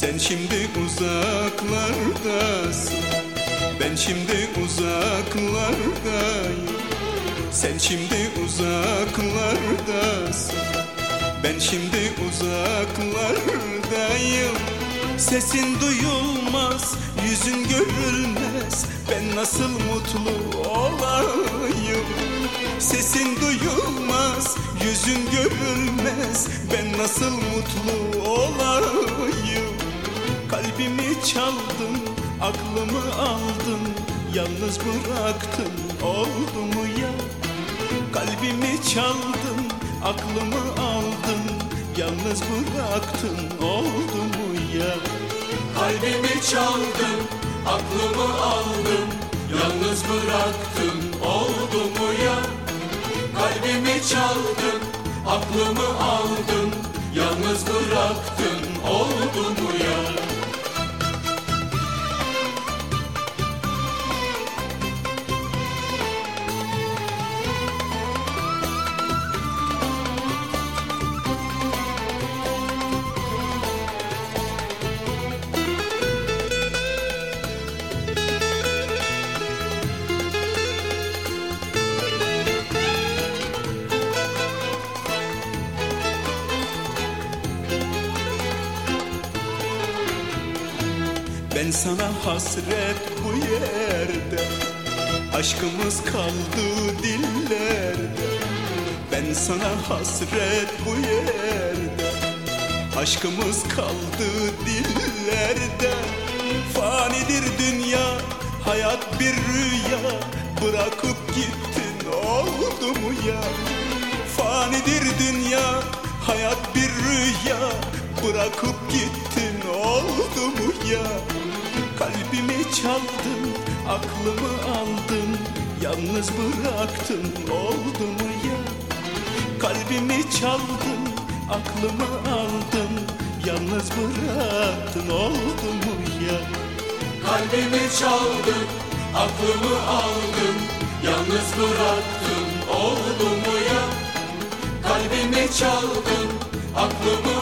Sen şimdi uzaklardasın. Ben şimdi uzaklardayım. Sen şimdi uzaklardasın. Ben şimdi uzaklardayım. Sesin duyulmaz, yüzün görülmez. Ben nasıl mutlu olayım nasıl mutlu olayım? Kalbimi çaldın, aklımı aldın. Yalnız bıraktın, oldu mu ya? Kalbimi çaldın, aklımı aldın. Yalnız bıraktın, oldu mu ya? Kalbimi çaldın, aklımı aldın. Yalnız bıraktın, Yalnız bıraktın, oldu mu ya? Ben sana hasret bu yerde. Aşkımız kaldı dillerde. Ben sana hasret bu yerde. Aşkımız kaldı dillerde. Fanidir dünya Hayat bir rüya. Bırakıp gittin oldu mu ya? Fanidir dünya Hayat bir rüya. Bırakıp gittin oldu mu ya Kalbimi çaldın Aklımı aldın Yalnız bıraktın oldu mu ya Kalbimi çaldın Aklımı aldın Yalnız bıraktın oldu mu ya Kalbimi çaldın, aklımı aldın Yalnız bıraktın, oldu mu ya? Kalbimi çaldın, aklımı